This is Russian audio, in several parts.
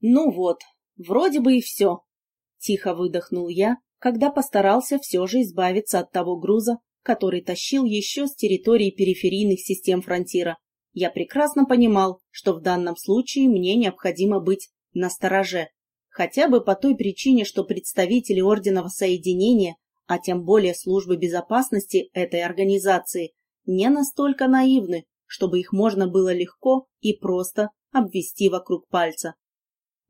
Ну вот, вроде бы и все. Тихо выдохнул я, когда постарался все же избавиться от того груза, который тащил еще с территории периферийных систем фронтира. Я прекрасно понимал, что в данном случае мне необходимо быть настороже, хотя бы по той причине, что представители Орденного Соединения, а тем более службы безопасности этой организации, не настолько наивны, чтобы их можно было легко и просто обвести вокруг пальца.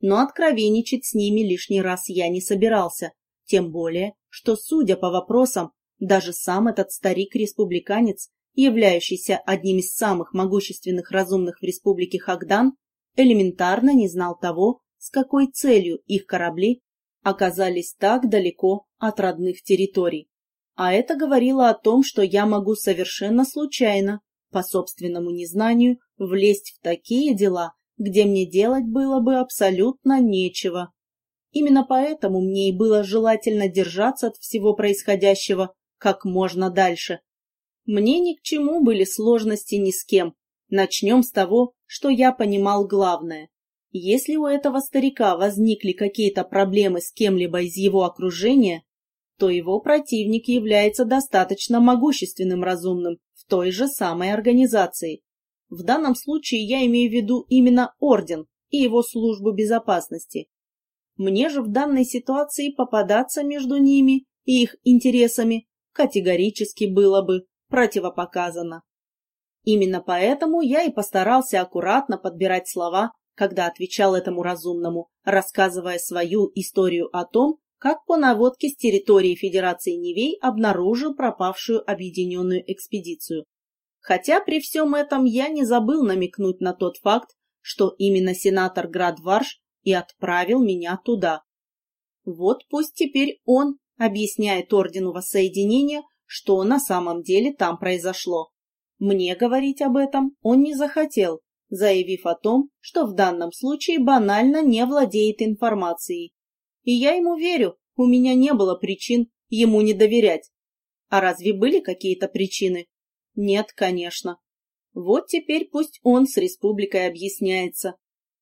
Но откровенничать с ними лишний раз я не собирался, тем более, что, судя по вопросам, даже сам этот старик-республиканец, являющийся одним из самых могущественных разумных в республике Хагдан, элементарно не знал того, с какой целью их корабли оказались так далеко от родных территорий. А это говорило о том, что я могу совершенно случайно, по собственному незнанию, влезть в такие дела, где мне делать было бы абсолютно нечего. Именно поэтому мне и было желательно держаться от всего происходящего как можно дальше. Мне ни к чему были сложности ни с кем. Начнем с того, что я понимал главное. Если у этого старика возникли какие-то проблемы с кем-либо из его окружения, то его противник является достаточно могущественным разумным в той же самой организации. В данном случае я имею в виду именно Орден и его службу безопасности. Мне же в данной ситуации попадаться между ними и их интересами категорически было бы противопоказано. Именно поэтому я и постарался аккуратно подбирать слова, когда отвечал этому разумному, рассказывая свою историю о том, как по наводке с территории Федерации Невей обнаружил пропавшую объединенную экспедицию. Хотя при всем этом я не забыл намекнуть на тот факт, что именно сенатор Градварш и отправил меня туда. Вот пусть теперь он объясняет Ордену Воссоединения, что на самом деле там произошло. Мне говорить об этом он не захотел, заявив о том, что в данном случае банально не владеет информацией. И я ему верю, у меня не было причин ему не доверять. А разве были какие-то причины? Нет, конечно. Вот теперь пусть он с республикой объясняется.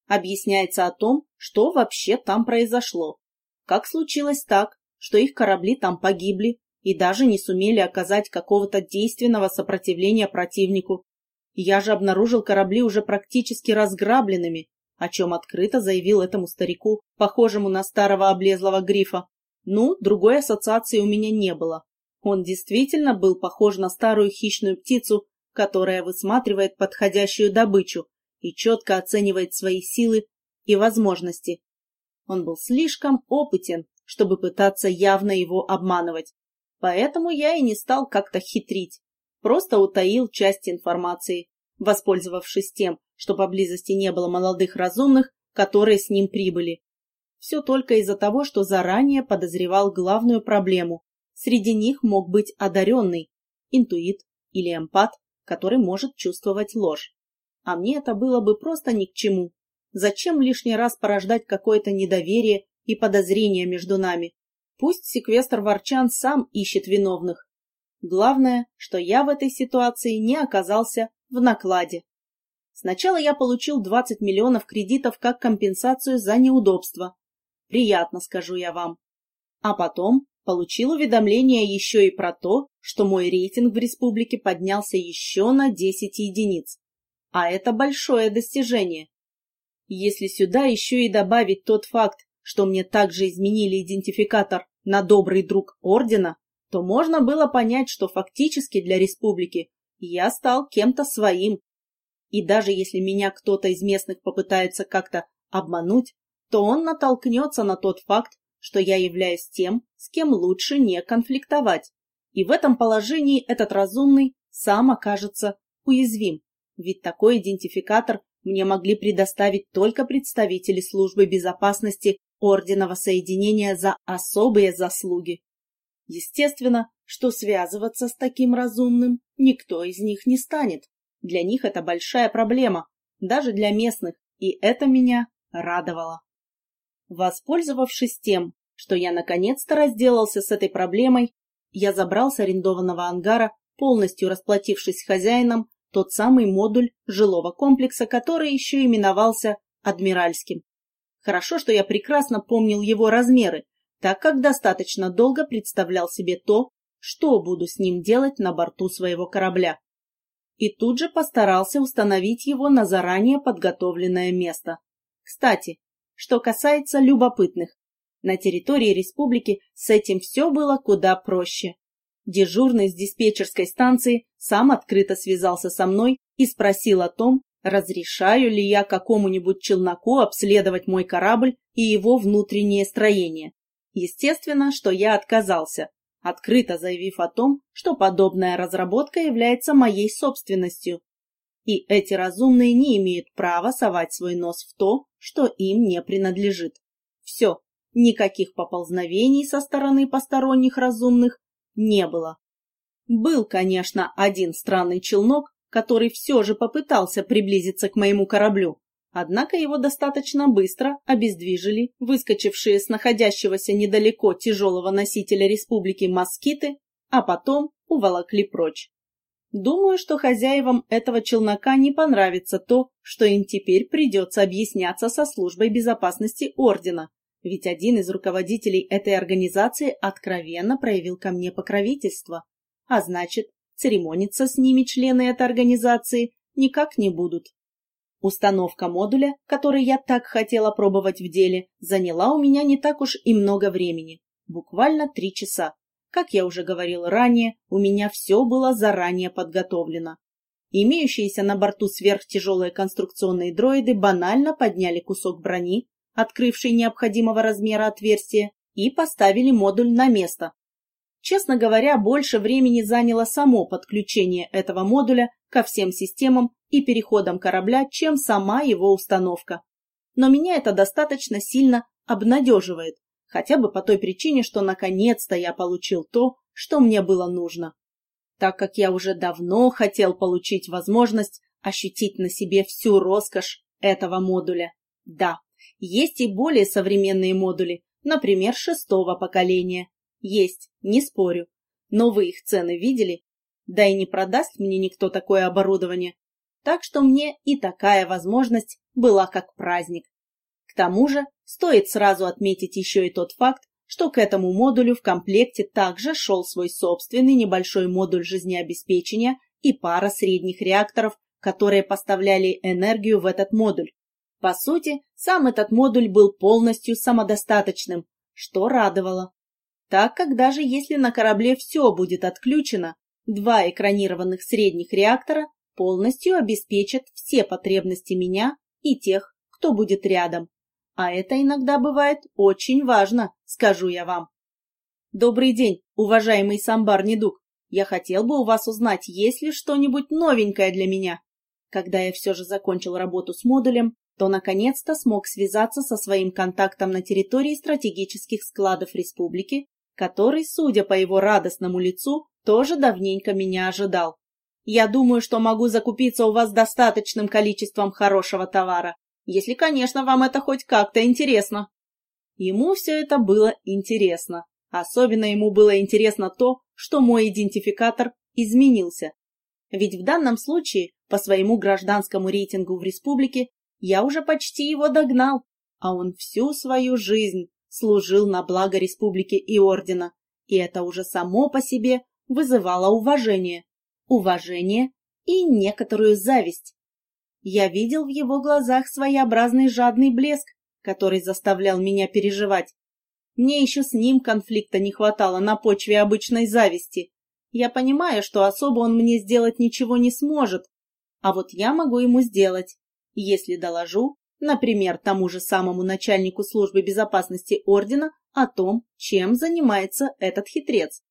Объясняется о том, что вообще там произошло. Как случилось так, что их корабли там погибли и даже не сумели оказать какого-то действенного сопротивления противнику. Я же обнаружил корабли уже практически разграбленными, о чем открыто заявил этому старику, похожему на старого облезлого грифа. Ну, другой ассоциации у меня не было. Он действительно был похож на старую хищную птицу, которая высматривает подходящую добычу и четко оценивает свои силы и возможности. Он был слишком опытен, чтобы пытаться явно его обманывать. Поэтому я и не стал как-то хитрить, просто утаил часть информации, воспользовавшись тем, что поблизости не было молодых разумных, которые с ним прибыли. Все только из-за того, что заранее подозревал главную проблему. Среди них мог быть одаренный, интуит или эмпат, который может чувствовать ложь. А мне это было бы просто ни к чему. Зачем лишний раз порождать какое-то недоверие и подозрение между нами? Пусть секвестр Ворчан сам ищет виновных. Главное, что я в этой ситуации не оказался в накладе. Сначала я получил 20 миллионов кредитов как компенсацию за неудобства. Приятно, скажу я вам. А потом получил уведомление еще и про то, что мой рейтинг в республике поднялся еще на 10 единиц. А это большое достижение. Если сюда еще и добавить тот факт, что мне также изменили идентификатор на добрый друг Ордена, то можно было понять, что фактически для республики я стал кем-то своим, и даже если меня кто-то из местных попытается как-то обмануть, то он натолкнется на тот факт, что я являюсь тем, с кем лучше не конфликтовать. И в этом положении этот разумный сам окажется уязвим, ведь такой идентификатор мне могли предоставить только представители службы безопасности Ордена Соединения за особые заслуги. Естественно, что связываться с таким разумным никто из них не станет. Для них это большая проблема, даже для местных, и это меня радовало. Воспользовавшись тем, что я наконец-то разделался с этой проблемой, я забрал с арендованного ангара, полностью расплатившись хозяином, тот самый модуль жилого комплекса, который еще именовался Адмиральским. Хорошо, что я прекрасно помнил его размеры, так как достаточно долго представлял себе то, что буду с ним делать на борту своего корабля. И тут же постарался установить его на заранее подготовленное место. Кстати, что касается любопытных, на территории республики с этим все было куда проще. Дежурный с диспетчерской станции сам открыто связался со мной и спросил о том, разрешаю ли я какому-нибудь челноку обследовать мой корабль и его внутреннее строение. Естественно, что я отказался, открыто заявив о том, что подобная разработка является моей собственностью. И эти разумные не имеют права совать свой нос в то, что им не принадлежит. Все, никаких поползновений со стороны посторонних разумных не было. Был, конечно, один странный челнок, который все же попытался приблизиться к моему кораблю. Однако его достаточно быстро обездвижили выскочившие с находящегося недалеко тяжелого носителя республики москиты, а потом уволокли прочь. Думаю, что хозяевам этого челнока не понравится то, что им теперь придется объясняться со службой безопасности Ордена, ведь один из руководителей этой организации откровенно проявил ко мне покровительство, а значит, церемониться с ними члены этой организации никак не будут. Установка модуля, который я так хотела пробовать в деле, заняла у меня не так уж и много времени, буквально три часа. Как я уже говорил ранее, у меня все было заранее подготовлено. Имеющиеся на борту сверхтяжелые конструкционные дроиды банально подняли кусок брони, открывший необходимого размера отверстие, и поставили модуль на место, Честно говоря, больше времени заняло само подключение этого модуля ко всем системам и переходам корабля, чем сама его установка. Но меня это достаточно сильно обнадеживает, хотя бы по той причине, что наконец-то я получил то, что мне было нужно. Так как я уже давно хотел получить возможность ощутить на себе всю роскошь этого модуля. Да, есть и более современные модули, например, шестого поколения, есть, не спорю. Но вы их цены видели? Да и не продаст мне никто такое оборудование. Так что мне и такая возможность была как праздник. К тому же, стоит сразу отметить еще и тот факт, что к этому модулю в комплекте также шел свой собственный небольшой модуль жизнеобеспечения и пара средних реакторов, которые поставляли энергию в этот модуль. По сути, сам этот модуль был полностью самодостаточным, что радовало так как даже если на корабле все будет отключено, два экранированных средних реактора полностью обеспечат все потребности меня и тех, кто будет рядом. А это иногда бывает очень важно, скажу я вам. Добрый день, уважаемый Самбар Недуг. Я хотел бы у вас узнать, есть ли что-нибудь новенькое для меня. Когда я все же закончил работу с модулем, то наконец-то смог связаться со своим контактом на территории стратегических складов республики который, судя по его радостному лицу, тоже давненько меня ожидал. Я думаю, что могу закупиться у вас достаточным количеством хорошего товара, если, конечно, вам это хоть как-то интересно. Ему все это было интересно. Особенно ему было интересно то, что мой идентификатор изменился. Ведь в данном случае, по своему гражданскому рейтингу в республике, я уже почти его догнал, а он всю свою жизнь служил на благо республики и ордена, и это уже само по себе вызывало уважение. Уважение и некоторую зависть. Я видел в его глазах своеобразный жадный блеск, который заставлял меня переживать. Мне еще с ним конфликта не хватало на почве обычной зависти. Я понимаю, что особо он мне сделать ничего не сможет, а вот я могу ему сделать, если доложу например, тому же самому начальнику службы безопасности ордена о том, чем занимается этот хитрец.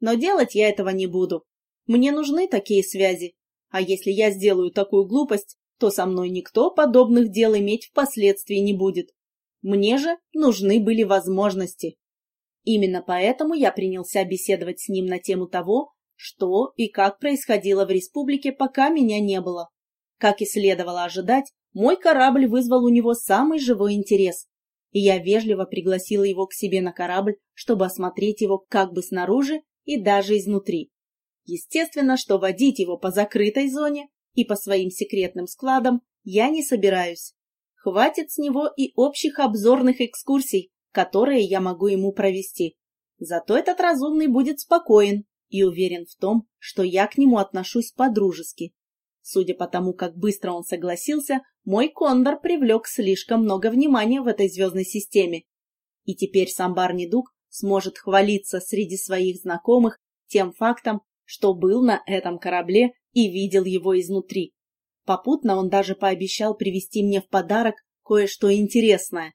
Но делать я этого не буду. Мне нужны такие связи. А если я сделаю такую глупость, то со мной никто подобных дел иметь впоследствии не будет. Мне же нужны были возможности. Именно поэтому я принялся беседовать с ним на тему того, что и как происходило в республике, пока меня не было. Как и следовало ожидать, мой корабль вызвал у него самый живой интерес, и я вежливо пригласила его к себе на корабль, чтобы осмотреть его как бы снаружи и даже изнутри. Естественно, что водить его по закрытой зоне и по своим секретным складам я не собираюсь. Хватит с него и общих обзорных экскурсий, которые я могу ему провести. Зато этот разумный будет спокоен и уверен в том, что я к нему отношусь по-дружески. Судя по тому, как быстро он согласился, мой кондор привлек слишком много внимания в этой звездной системе. И теперь сам Барнидук сможет хвалиться среди своих знакомых тем фактом, что был на этом корабле и видел его изнутри. Попутно он даже пообещал привезти мне в подарок кое-что интересное.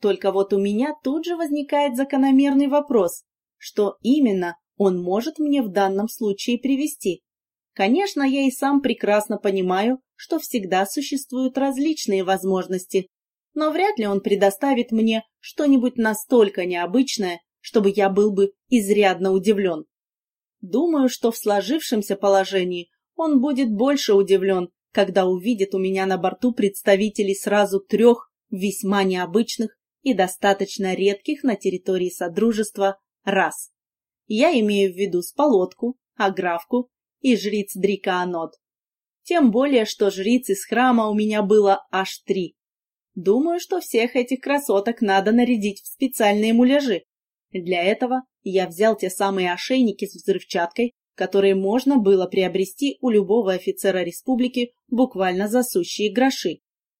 Только вот у меня тут же возникает закономерный вопрос, что именно он может мне в данном случае привезти. Конечно, я и сам прекрасно понимаю, что всегда существуют различные возможности, но вряд ли он предоставит мне что-нибудь настолько необычное, чтобы я был бы изрядно удивлен. Думаю, что в сложившемся положении он будет больше удивлен, когда увидит у меня на борту представителей сразу трех весьма необычных и достаточно редких на территории Содружества рас. Я имею в виду сполотку, аграфку и жриц Дрикаанот. Тем более, что жриц из храма у меня было аж три. Думаю, что всех этих красоток надо нарядить в специальные муляжи. Для этого я взял те самые ошейники с взрывчаткой, которые можно было приобрести у любого офицера республики буквально за сущие гроши.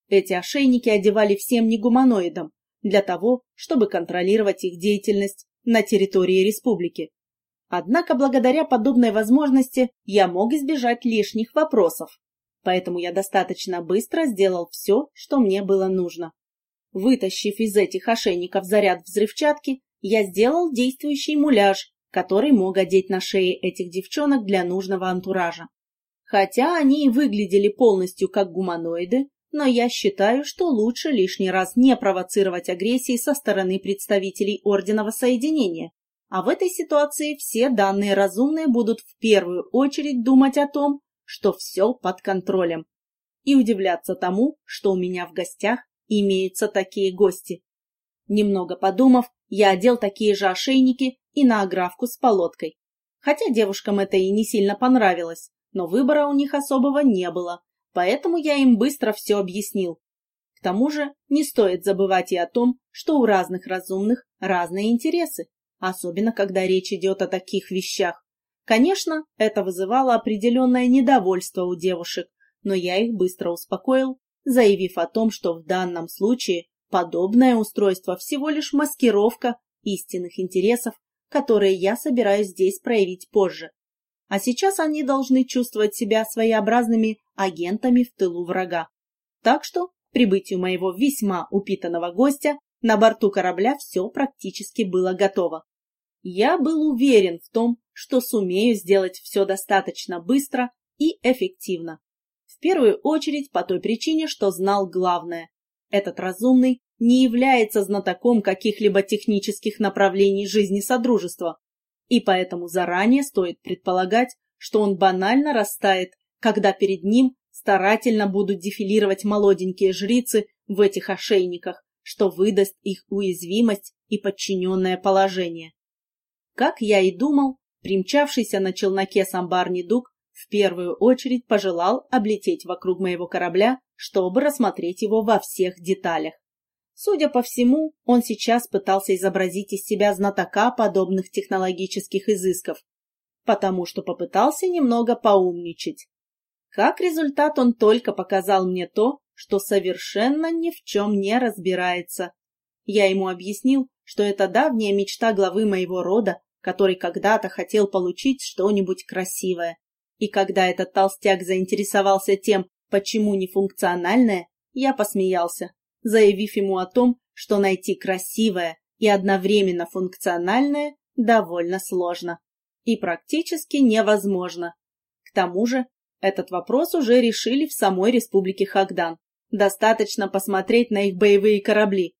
Эти ошейники одевали всем негуманоидам для того, чтобы контролировать их деятельность на территории республики. Однако благодаря подобной возможности я мог избежать лишних вопросов, поэтому я достаточно быстро сделал все, что мне было нужно. Вытащив из этих ошейников заряд взрывчатки, я сделал действующий муляж, который мог одеть на шеи этих девчонок для нужного антуража. Хотя они и выглядели полностью как гуманоиды, но я считаю, что лучше лишний раз не провоцировать агрессии со стороны представителей Ордена Соединения, а в этой ситуации все данные разумные будут в первую очередь думать о том, что все под контролем, и удивляться тому, что у меня в гостях имеются такие гости. Немного подумав, я одел такие же ошейники и на огравку с полоткой. Хотя девушкам это и не сильно понравилось, но выбора у них особого не было, поэтому я им быстро все объяснил. К тому же не стоит забывать и о том, что у разных разумных разные интересы особенно когда речь идет о таких вещах. Конечно, это вызывало определенное недовольство у девушек, но я их быстро успокоил, заявив о том, что в данном случае подобное устройство всего лишь маскировка истинных интересов, которые я собираюсь здесь проявить позже. А сейчас они должны чувствовать себя своеобразными агентами в тылу врага. Так что, к прибытию моего весьма упитанного гостя, на борту корабля все практически было готово. Я был уверен в том, что сумею сделать все достаточно быстро и эффективно. В первую очередь по той причине, что знал главное. Этот разумный не является знатоком каких-либо технических направлений жизни Содружества, и поэтому заранее стоит предполагать, что он банально растает, когда перед ним старательно будут дефилировать молоденькие жрицы в этих ошейниках, что выдаст их уязвимость и подчиненное положение. Как я и думал, примчавшийся на челноке самбар Недуг в первую очередь пожелал облететь вокруг моего корабля, чтобы рассмотреть его во всех деталях. Судя по всему, он сейчас пытался изобразить из себя знатока подобных технологических изысков, потому что попытался немного поумничать. Как результат он только показал мне то, что совершенно ни в чем не разбирается. Я ему объяснил, что это давняя мечта главы моего рода который когда-то хотел получить что-нибудь красивое. И когда этот толстяк заинтересовался тем, почему нефункциональное, я посмеялся, заявив ему о том, что найти красивое и одновременно функциональное довольно сложно и практически невозможно. К тому же, этот вопрос уже решили в самой республике Хагдан. Достаточно посмотреть на их боевые корабли.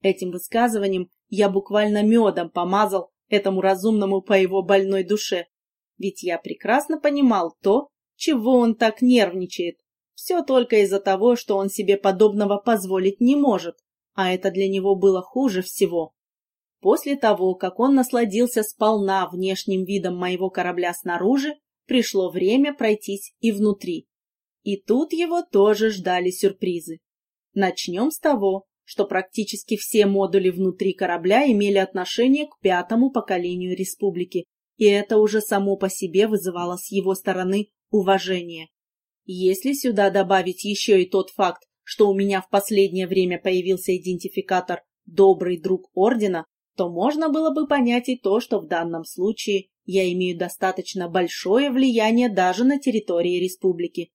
Этим высказыванием я буквально медом помазал этому разумному по его больной душе. Ведь я прекрасно понимал то, чего он так нервничает. Все только из-за того, что он себе подобного позволить не может, а это для него было хуже всего. После того, как он насладился сполна внешним видом моего корабля снаружи, пришло время пройтись и внутри. И тут его тоже ждали сюрпризы. Начнем с того, что практически все модули внутри корабля имели отношение к пятому поколению республики, и это уже само по себе вызывало с его стороны уважение. Если сюда добавить еще и тот факт, что у меня в последнее время появился идентификатор «добрый друг Ордена», то можно было бы понять и то, что в данном случае я имею достаточно большое влияние даже на территории республики.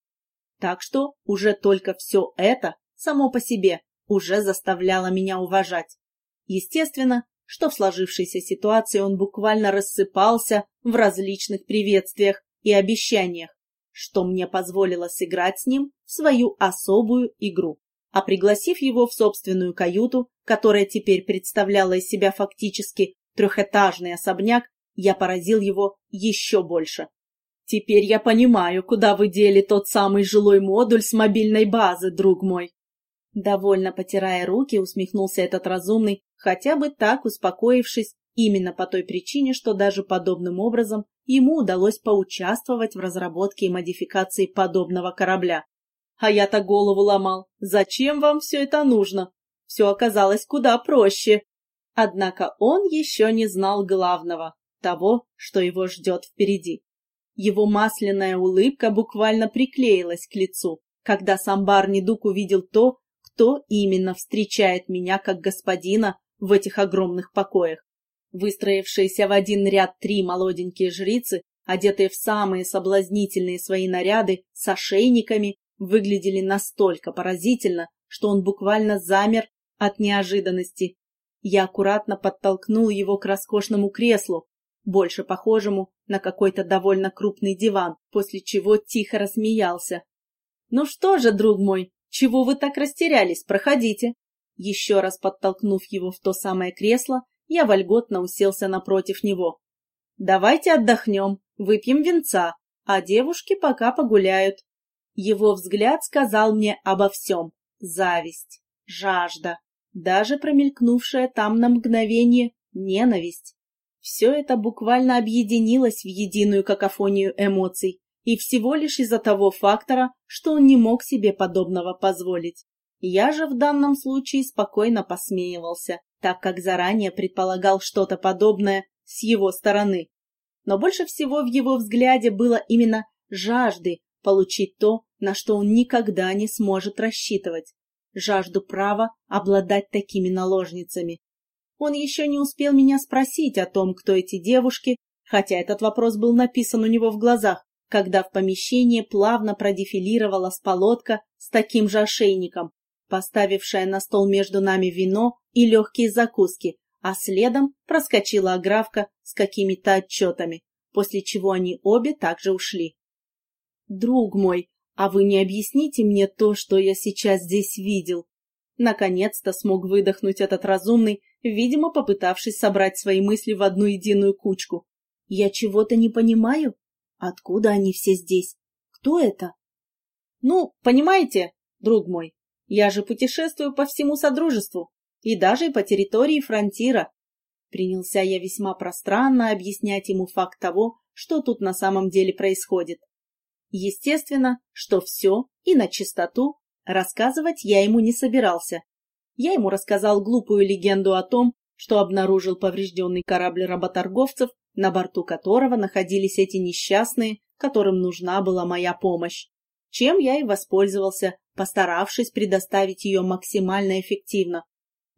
Так что уже только все это, само по себе, уже заставляло меня уважать. Естественно, что в сложившейся ситуации он буквально рассыпался в различных приветствиях и обещаниях, что мне позволило сыграть с ним свою особую игру. А пригласив его в собственную каюту, которая теперь представляла из себя фактически трехэтажный особняк, я поразил его еще больше. Теперь я понимаю, куда вы дели тот самый жилой модуль с мобильной базы, друг мой. Довольно потирая руки, усмехнулся этот разумный, хотя бы так успокоившись, именно по той причине, что даже подобным образом ему удалось поучаствовать в разработке и модификации подобного корабля. А я-то голову ломал. Зачем вам все это нужно? Все оказалось куда проще. Однако он еще не знал главного, того, что его ждет впереди. Его масляная улыбка буквально приклеилась к лицу, когда сам Барнидук увидел то, кто именно встречает меня как господина в этих огромных покоях. Выстроившиеся в один ряд три молоденькие жрицы, одетые в самые соблазнительные свои наряды, с ошейниками, выглядели настолько поразительно, что он буквально замер от неожиданности. Я аккуратно подтолкнул его к роскошному креслу, больше похожему на какой-то довольно крупный диван, после чего тихо рассмеялся. «Ну что же, друг мой, чего вы так растерялись? Проходите!» Еще раз подтолкнув его в то самое кресло, я вольготно уселся напротив него. «Давайте отдохнем, выпьем венца, а девушки пока погуляют». Его взгляд сказал мне обо всем. Зависть, жажда, даже промелькнувшая там на мгновение ненависть. Все это буквально объединилось в единую какофонию эмоций, и всего лишь из-за того фактора, что он не мог себе подобного позволить. Я же в данном случае спокойно посмеивался, так как заранее предполагал что-то подобное с его стороны. Но больше всего в его взгляде было именно жажды получить то, на что он никогда не сможет рассчитывать. Жажду права обладать такими наложницами. Он еще не успел меня спросить о том, кто эти девушки, хотя этот вопрос был написан у него в глазах, когда в помещение плавно продефилировала сполотка с таким же ошейником, поставившая на стол между нами вино и легкие закуски, а следом проскочила аграфка с какими-то отчетами, после чего они обе также ушли. «Друг мой, а вы не объясните мне то, что я сейчас здесь видел?» Наконец-то смог выдохнуть этот разумный, видимо, попытавшись собрать свои мысли в одну единую кучку. «Я чего-то не понимаю?» Откуда они все здесь? Кто это? Ну, понимаете, друг мой, я же путешествую по всему Содружеству и даже по территории фронтира. Принялся я весьма пространно объяснять ему факт того, что тут на самом деле происходит. Естественно, что все и на чистоту рассказывать я ему не собирался. Я ему рассказал глупую легенду о том, что обнаружил поврежденный корабль работорговцев на борту которого находились эти несчастные, которым нужна была моя помощь, чем я и воспользовался, постаравшись предоставить ее максимально эффективно.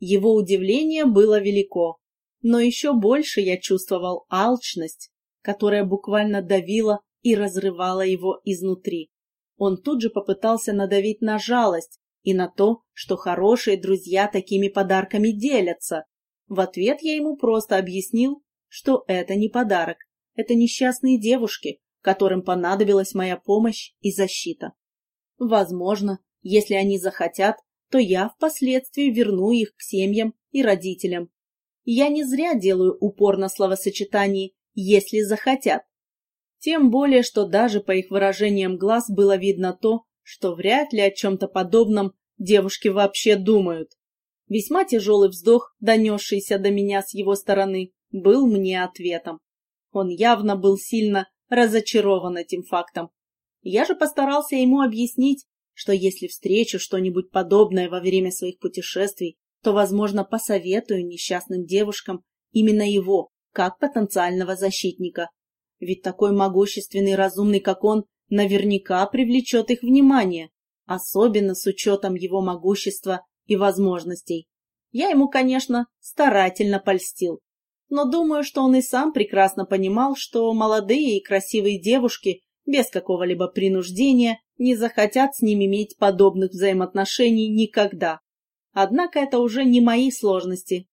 Его удивление было велико, но еще больше я чувствовал алчность, которая буквально давила и разрывала его изнутри. Он тут же попытался надавить на жалость и на то, что хорошие друзья такими подарками делятся. В ответ я ему просто объяснил, что это не подарок, это несчастные девушки, которым понадобилась моя помощь и защита. Возможно, если они захотят, то я впоследствии верну их к семьям и родителям. Я не зря делаю упор на словосочетании «если захотят». Тем более, что даже по их выражениям глаз было видно то, что вряд ли о чем-то подобном девушки вообще думают. Весьма тяжелый вздох, донесшийся до меня с его стороны, был мне ответом. Он явно был сильно разочарован этим фактом. Я же постарался ему объяснить, что если встречу что-нибудь подобное во время своих путешествий, то, возможно, посоветую несчастным девушкам именно его, как потенциального защитника. Ведь такой могущественный разумный, как он, наверняка привлечет их внимание, особенно с учетом его могущества и возможностей. Я ему, конечно, старательно польстил, но думаю, что он и сам прекрасно понимал, что молодые и красивые девушки без какого-либо принуждения не захотят с ним иметь подобных взаимоотношений никогда. Однако это уже не мои сложности.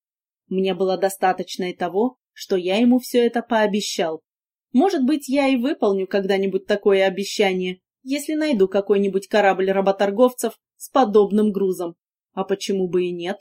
Мне было достаточно и того, что я ему все это пообещал. Может быть, я и выполню когда-нибудь такое обещание, если найду какой-нибудь корабль работорговцев с подобным грузом. А почему бы и нет?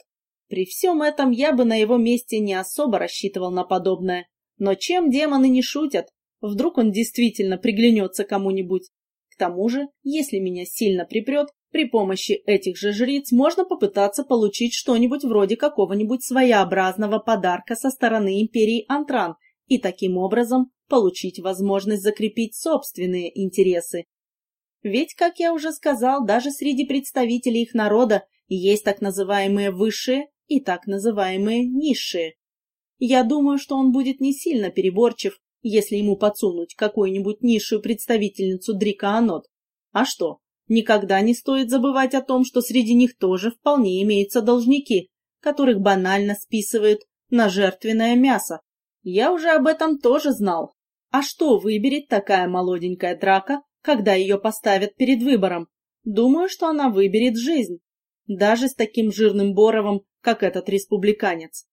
При всем этом я бы на его месте не особо рассчитывал на подобное. Но чем демоны не шутят? Вдруг он действительно приглянется кому-нибудь. Тому же, если меня сильно припрет, при помощи этих же жриц можно попытаться получить что-нибудь вроде какого-нибудь своеобразного подарка со стороны империи Антран и таким образом получить возможность закрепить собственные интересы. Ведь, как я уже сказал, даже среди представителей их народа есть так называемые высшие и так называемые низшие. Я думаю, что он будет не сильно переборчив, если ему подсунуть какую-нибудь низшую представительницу Дрика Анот. А что, никогда не стоит забывать о том, что среди них тоже вполне имеются должники, которых банально списывают на жертвенное мясо. Я уже об этом тоже знал. А что выберет такая молоденькая драка, когда ее поставят перед выбором? Думаю, что она выберет жизнь. Даже с таким жирным Боровым, как этот республиканец.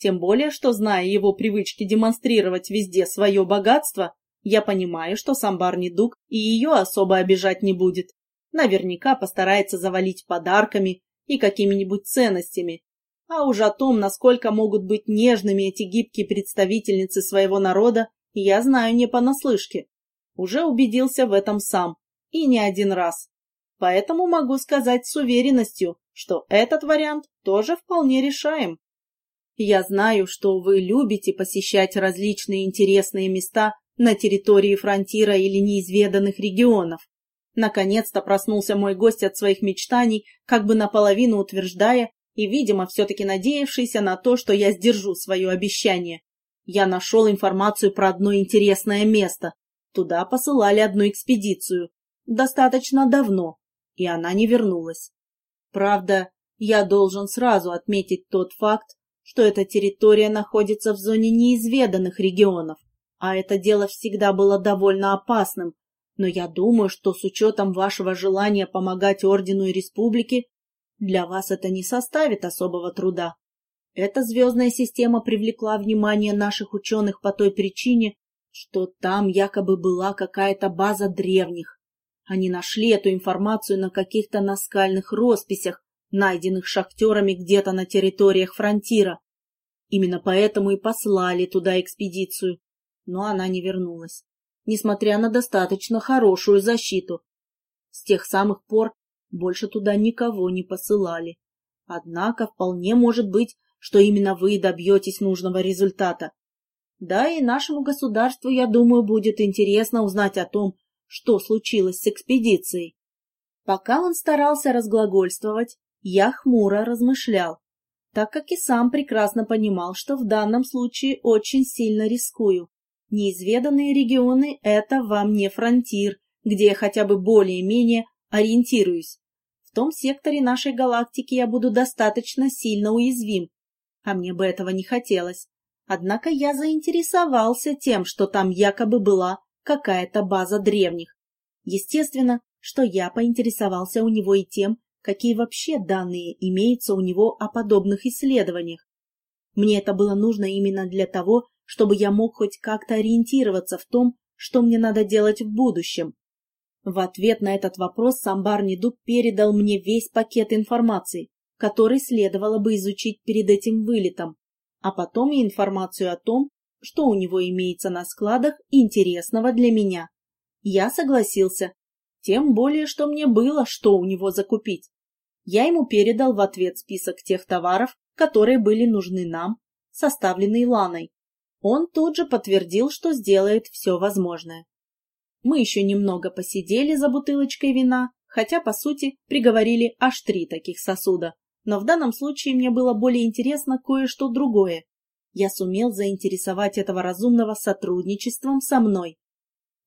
Тем более, что, зная его привычки демонстрировать везде свое богатство, я понимаю, что сам Барни Дуг и ее особо обижать не будет. Наверняка постарается завалить подарками и какими-нибудь ценностями. А уж о том, насколько могут быть нежными эти гибкие представительницы своего народа, я знаю не понаслышке. Уже убедился в этом сам. И не один раз. Поэтому могу сказать с уверенностью, что этот вариант тоже вполне решаем. Я знаю, что вы любите посещать различные интересные места на территории фронтира или неизведанных регионов. Наконец-то проснулся мой гость от своих мечтаний, как бы наполовину утверждая и, видимо, все-таки надеявшийся на то, что я сдержу свое обещание. Я нашел информацию про одно интересное место. Туда посылали одну экспедицию. Достаточно давно. И она не вернулась. Правда, я должен сразу отметить тот факт, что эта территория находится в зоне неизведанных регионов, а это дело всегда было довольно опасным, но я думаю, что с учетом вашего желания помогать Ордену и Республике, для вас это не составит особого труда. Эта звездная система привлекла внимание наших ученых по той причине, что там якобы была какая-то база древних. Они нашли эту информацию на каких-то наскальных росписях, найденных шахтерами где-то на территориях фронтира. Именно поэтому и послали туда экспедицию. Но она не вернулась, несмотря на достаточно хорошую защиту. С тех самых пор больше туда никого не посылали. Однако вполне может быть, что именно вы добьетесь нужного результата. Да и нашему государству, я думаю, будет интересно узнать о том, что случилось с экспедицией. Пока он старался разглагольствовать, я хмуро размышлял, так как и сам прекрасно понимал, что в данном случае очень сильно рискую. Неизведанные регионы — это вам не фронтир, где я хотя бы более-менее ориентируюсь. В том секторе нашей галактики я буду достаточно сильно уязвим, а мне бы этого не хотелось. Однако я заинтересовался тем, что там якобы была какая-то база древних. Естественно, что я поинтересовался у него и тем, какие вообще данные имеются у него о подобных исследованиях. Мне это было нужно именно для того, чтобы я мог хоть как-то ориентироваться в том, что мне надо делать в будущем. В ответ на этот вопрос сам Барни Дуг передал мне весь пакет информации, который следовало бы изучить перед этим вылетом, а потом и информацию о том, что у него имеется на складах интересного для меня. Я согласился, тем более, что мне было что у него закупить. Я ему передал в ответ список тех товаров, которые были нужны нам, составленный Ланой. Он тут же подтвердил, что сделает все возможное. Мы еще немного посидели за бутылочкой вина, хотя, по сути, приговорили аж три таких сосуда. Но в данном случае мне было более интересно кое-что другое. Я сумел заинтересовать этого разумного сотрудничеством со мной.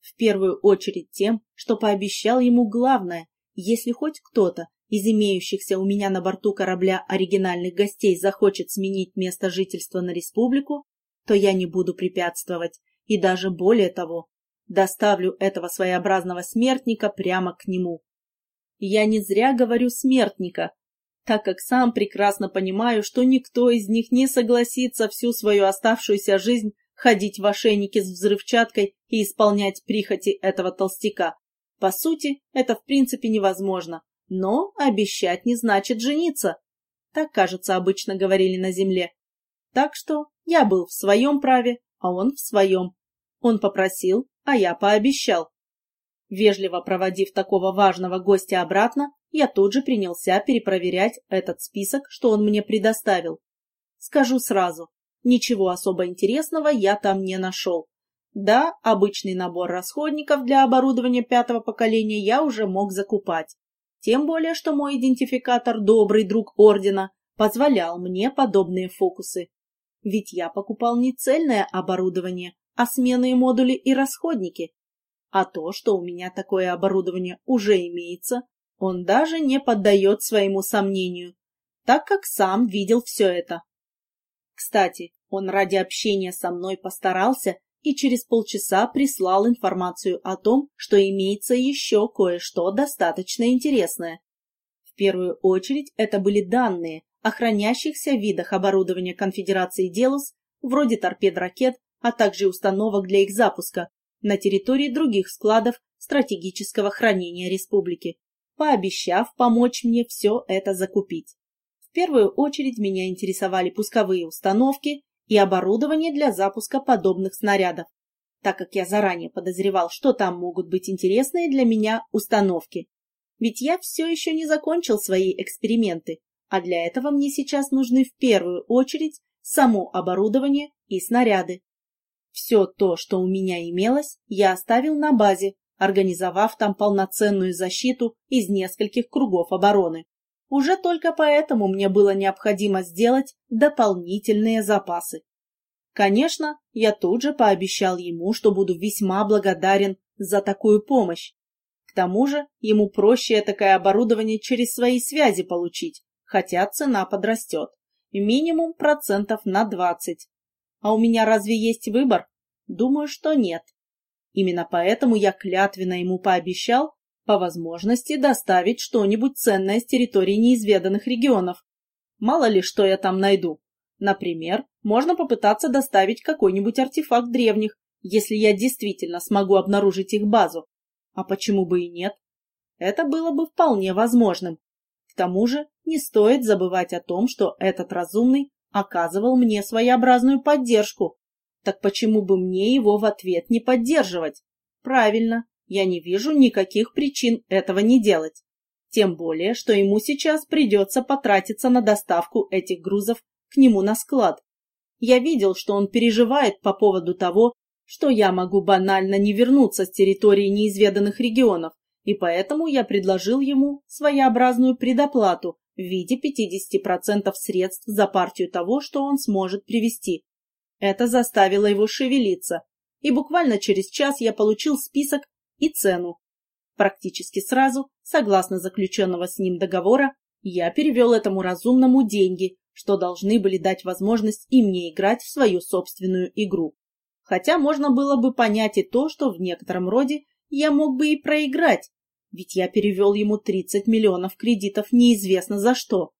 В первую очередь тем, что пообещал ему главное, если хоть кто-то из имеющихся у меня на борту корабля оригинальных гостей захочет сменить место жительства на республику, то я не буду препятствовать, и даже более того, доставлю этого своеобразного смертника прямо к нему. Я не зря говорю «смертника», так как сам прекрасно понимаю, что никто из них не согласится всю свою оставшуюся жизнь ходить в ошейнике с взрывчаткой и исполнять прихоти этого толстяка. По сути, это в принципе невозможно, но обещать не значит жениться. Так, кажется, обычно говорили на земле. Так что я был в своем праве, а он в своем. Он попросил, а я пообещал. Вежливо проводив такого важного гостя обратно, я тут же принялся перепроверять этот список, что он мне предоставил. Скажу сразу, ничего особо интересного я там не нашел. Да, обычный набор расходников для оборудования пятого поколения я уже мог закупать. Тем более, что мой идентификатор «Добрый друг Ордена» позволял мне подобные фокусы. Ведь я покупал не цельное оборудование, а сменные модули и расходники. А то, что у меня такое оборудование уже имеется, он даже не поддает своему сомнению, так как сам видел все это. Кстати, он ради общения со мной постарался и через полчаса прислал информацию о том, что имеется еще кое-что достаточно интересное. В первую очередь это были данные о хранящихся видах оборудования Конфедерации Делус, вроде торпед-ракет, а также установок для их запуска, на территории других складов стратегического хранения республики пообещав помочь мне все это закупить. В первую очередь меня интересовали пусковые установки и оборудование для запуска подобных снарядов, так как я заранее подозревал, что там могут быть интересные для меня установки. Ведь я все еще не закончил свои эксперименты, а для этого мне сейчас нужны в первую очередь само оборудование и снаряды. Все то, что у меня имелось, я оставил на базе, организовав там полноценную защиту из нескольких кругов обороны. Уже только поэтому мне было необходимо сделать дополнительные запасы. Конечно, я тут же пообещал ему, что буду весьма благодарен за такую помощь. К тому же ему проще такое оборудование через свои связи получить, хотя цена подрастет. Минимум процентов на 20. А у меня разве есть выбор? Думаю, что нет. Именно поэтому я клятвенно ему пообещал по возможности доставить что-нибудь ценное с территории неизведанных регионов. Мало ли, что я там найду. Например, можно попытаться доставить какой-нибудь артефакт древних, если я действительно смогу обнаружить их базу. А почему бы и нет? Это было бы вполне возможным. К тому же не стоит забывать о том, что этот разумный оказывал мне своеобразную поддержку, так почему бы мне его в ответ не поддерживать? Правильно, я не вижу никаких причин этого не делать. Тем более, что ему сейчас придется потратиться на доставку этих грузов к нему на склад. Я видел, что он переживает по поводу того, что я могу банально не вернуться с территории неизведанных регионов, и поэтому я предложил ему своеобразную предоплату в виде 50% средств за партию того, что он сможет привезти. Это заставило его шевелиться, и буквально через час я получил список и цену. Практически сразу, согласно заключенного с ним договора, я перевел этому разумному деньги, что должны были дать возможность и мне играть в свою собственную игру. Хотя можно было бы понять и то, что в некотором роде я мог бы и проиграть, ведь я перевел ему 30 миллионов кредитов неизвестно за что.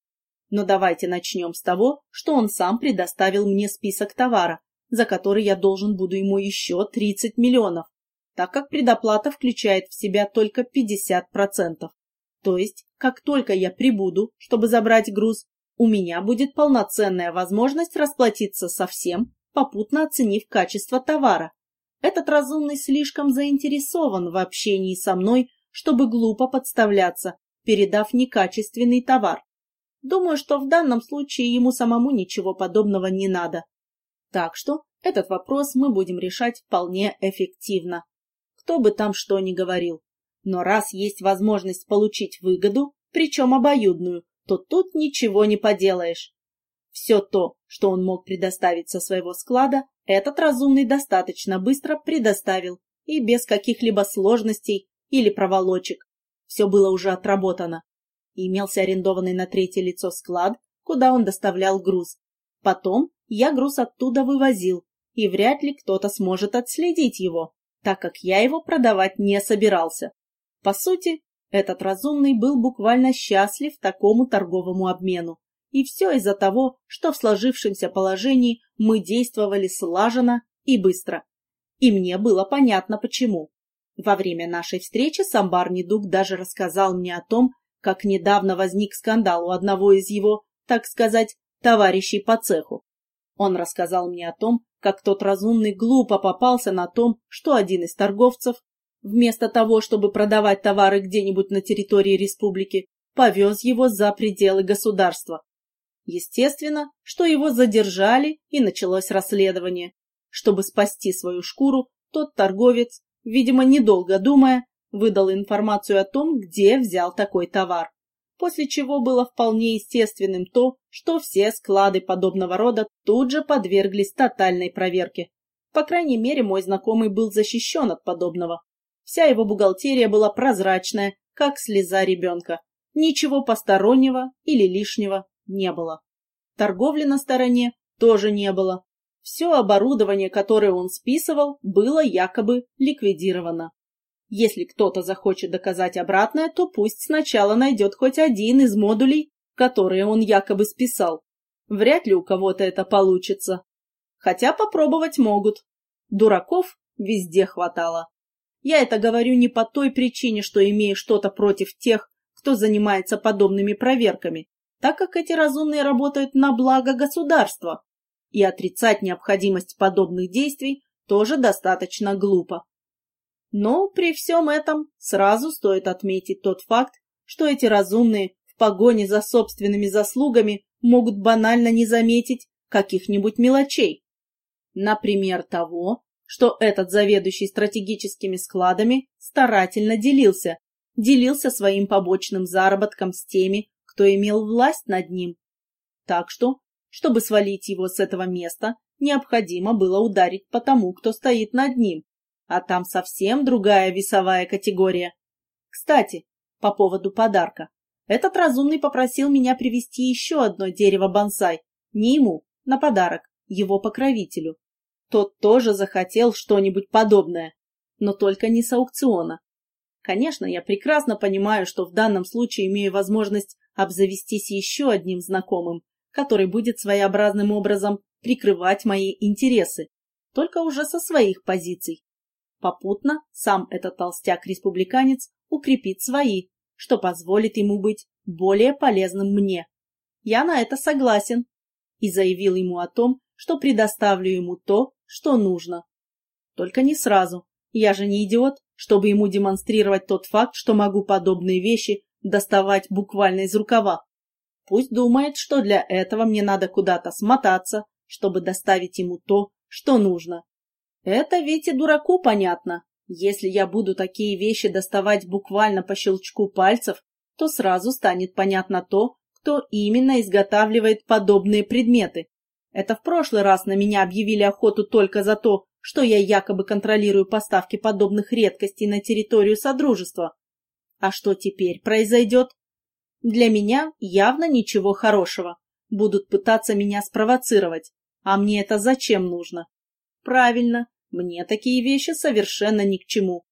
Но давайте начнем с того, что он сам предоставил мне список товара, за который я должен буду ему еще 30 миллионов, так как предоплата включает в себя только 50%. То есть, как только я прибуду, чтобы забрать груз, у меня будет полноценная возможность расплатиться со всем, попутно оценив качество товара. Этот разумный слишком заинтересован в общении со мной, чтобы глупо подставляться, передав некачественный товар. Думаю, что в данном случае ему самому ничего подобного не надо. Так что этот вопрос мы будем решать вполне эффективно. Кто бы там что ни говорил. Но раз есть возможность получить выгоду, причем обоюдную, то тут ничего не поделаешь. Все то, что он мог предоставить со своего склада, этот разумный достаточно быстро предоставил, и без каких-либо сложностей или проволочек. Все было уже отработано. Имелся арендованный на третье лицо склад, куда он доставлял груз. Потом я груз оттуда вывозил, и вряд ли кто-то сможет отследить его, так как я его продавать не собирался. По сути, этот разумный был буквально счастлив такому торговому обмену. И все из-за того, что в сложившемся положении мы действовали слаженно и быстро. И мне было понятно почему. Во время нашей встречи Самбар Недуг даже рассказал мне о том, как недавно возник скандал у одного из его, так сказать, товарищей по цеху. Он рассказал мне о том, как тот разумный глупо попался на том, что один из торговцев, вместо того, чтобы продавать товары где-нибудь на территории республики, повез его за пределы государства. Естественно, что его задержали и началось расследование. Чтобы спасти свою шкуру, тот торговец, видимо, недолго думая, выдал информацию о том, где взял такой товар после чего было вполне естественным то, что все склады подобного рода тут же подверглись тотальной проверке. По крайней мере, мой знакомый был защищен от подобного. Вся его бухгалтерия была прозрачная, как слеза ребенка. Ничего постороннего или лишнего не было. Торговли на стороне тоже не было. Все оборудование, которое он списывал, было якобы ликвидировано. Если кто-то захочет доказать обратное, то пусть сначала найдет хоть один из модулей, которые он якобы списал. Вряд ли у кого-то это получится. Хотя попробовать могут. Дураков везде хватало. Я это говорю не по той причине, что имею что-то против тех, кто занимается подобными проверками, так как эти разумные работают на благо государства. И отрицать необходимость подобных действий тоже достаточно глупо. Но при всем этом сразу стоит отметить тот факт, что эти разумные в погоне за собственными заслугами могут банально не заметить каких-нибудь мелочей. Например, того, что этот заведующий стратегическими складами старательно делился, делился своим побочным заработком с теми, кто имел власть над ним. Так что, чтобы свалить его с этого места, необходимо было ударить по тому, кто стоит над ним, а там совсем другая весовая категория. Кстати, по поводу подарка. Этот разумный попросил меня привезти еще одно дерево бонсай. Не ему, на подарок, его покровителю. Тот тоже захотел что-нибудь подобное, но только не с аукциона. Конечно, я прекрасно понимаю, что в данном случае имею возможность обзавестись еще одним знакомым, который будет своеобразным образом прикрывать мои интересы, только уже со своих позиций. Попутно сам этот толстяк-республиканец укрепит свои, что позволит ему быть более полезным мне. Я на это согласен и заявил ему о том, что предоставлю ему то, что нужно. Только не сразу. Я же не идиот, чтобы ему демонстрировать тот факт, что могу подобные вещи доставать буквально из рукава. Пусть думает, что для этого мне надо куда-то смотаться, чтобы доставить ему то, что нужно. Это ведь и дураку понятно. Если я буду такие вещи доставать буквально по щелчку пальцев, то сразу станет понятно то, кто именно изготавливает подобные предметы. Это в прошлый раз на меня объявили охоту только за то, что я якобы контролирую поставки подобных редкостей на территорию Содружества. А что теперь произойдет? Для меня явно ничего хорошего. Будут пытаться меня спровоцировать. А мне это зачем нужно? Правильно, мне такие вещи совершенно ни к чему.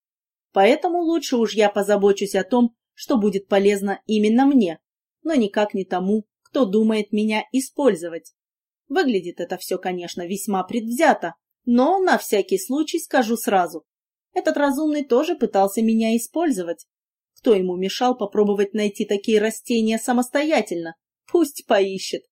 Поэтому лучше уж я позабочусь о том, что будет полезно именно мне, но никак не тому, кто думает меня использовать. Выглядит это все, конечно, весьма предвзято, но на всякий случай скажу сразу. Этот разумный тоже пытался меня использовать. Кто ему мешал попробовать найти такие растения самостоятельно? Пусть поищет.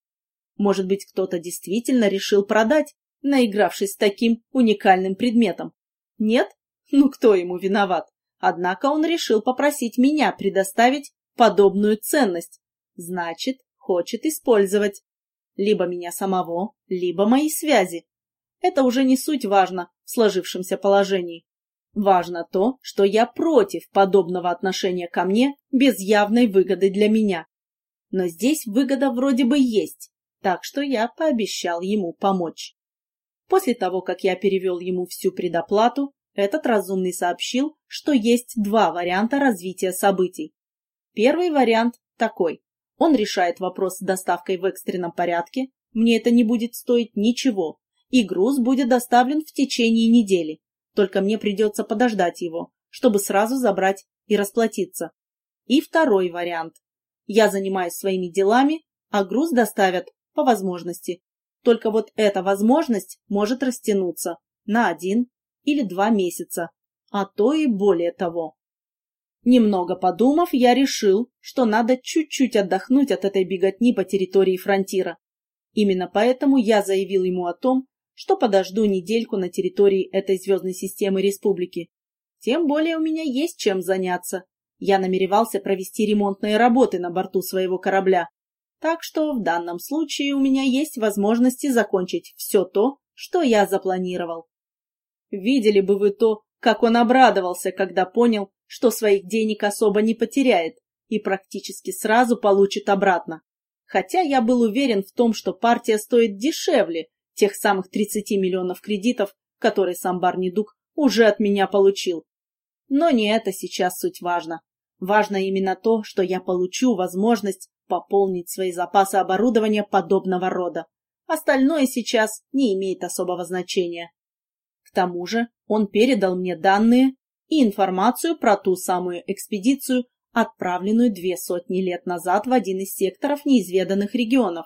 Может быть, кто-то действительно решил продать, наигравшись с таким уникальным предметом. Нет? Ну кто ему виноват? Однако он решил попросить меня предоставить подобную ценность. Значит, хочет использовать. Либо меня самого, либо мои связи. Это уже не суть важно в сложившемся положении. Важно то, что я против подобного отношения ко мне без явной выгоды для меня. Но здесь выгода вроде бы есть, так что я пообещал ему помочь. После того, как я перевел ему всю предоплату, этот разумный сообщил, что есть два варианта развития событий. Первый вариант такой. Он решает вопрос с доставкой в экстренном порядке, мне это не будет стоить ничего, и груз будет доставлен в течение недели. Только мне придется подождать его, чтобы сразу забрать и расплатиться. И второй вариант. Я занимаюсь своими делами, а груз доставят по возможности. Только вот эта возможность может растянуться на один или два месяца, а то и более того. Немного подумав, я решил, что надо чуть-чуть отдохнуть от этой беготни по территории фронтира. Именно поэтому я заявил ему о том, что подожду недельку на территории этой звездной системы республики. Тем более у меня есть чем заняться. Я намеревался провести ремонтные работы на борту своего корабля. Так что в данном случае у меня есть возможности закончить все то, что я запланировал. Видели бы вы то, как он обрадовался, когда понял, что своих денег особо не потеряет и практически сразу получит обратно. Хотя я был уверен в том, что партия стоит дешевле тех самых 30 миллионов кредитов, которые сам Барнидук уже от меня получил. Но не это сейчас суть важно. Важно именно то, что я получу возможность пополнить свои запасы оборудования подобного рода. Остальное сейчас не имеет особого значения. К тому же он передал мне данные и информацию про ту самую экспедицию, отправленную две сотни лет назад в один из секторов неизведанных регионов.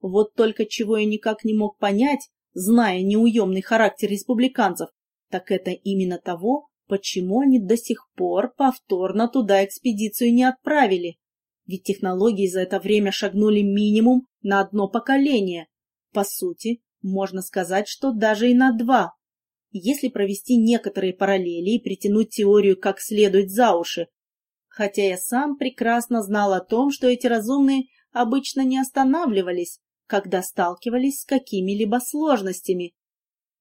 Вот только чего я никак не мог понять, зная неуемный характер республиканцев, так это именно того, почему они до сих пор повторно туда экспедицию не отправили. Ведь технологии за это время шагнули минимум на одно поколение. По сути, можно сказать, что даже и на два. Если провести некоторые параллели и притянуть теорию как следует за уши, хотя я сам прекрасно знал о том, что эти разумные обычно не останавливались, когда сталкивались с какими-либо сложностями.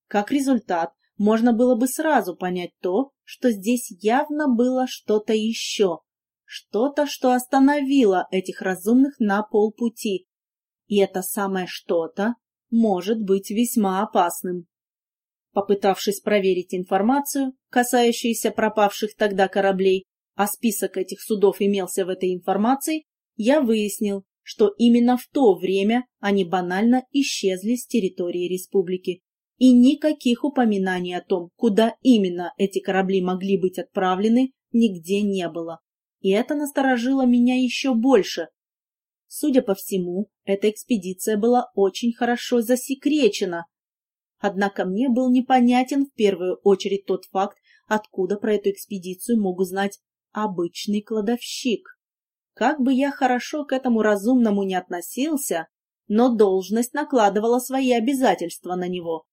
Как результат, можно было бы сразу понять то, что здесь явно было что-то еще, что-то, что остановило этих разумных на полпути. И это самое что-то может быть весьма опасным. Попытавшись проверить информацию, касающуюся пропавших тогда кораблей, а список этих судов имелся в этой информации, я выяснил, что именно в то время они банально исчезли с территории республики. И никаких упоминаний о том, куда именно эти корабли могли быть отправлены, нигде не было. И это насторожило меня еще больше. Судя по всему, эта экспедиция была очень хорошо засекречена. Однако мне был непонятен в первую очередь тот факт, откуда про эту экспедицию мог узнать обычный кладовщик. Как бы я хорошо к этому разумному не относился, но должность накладывала свои обязательства на него.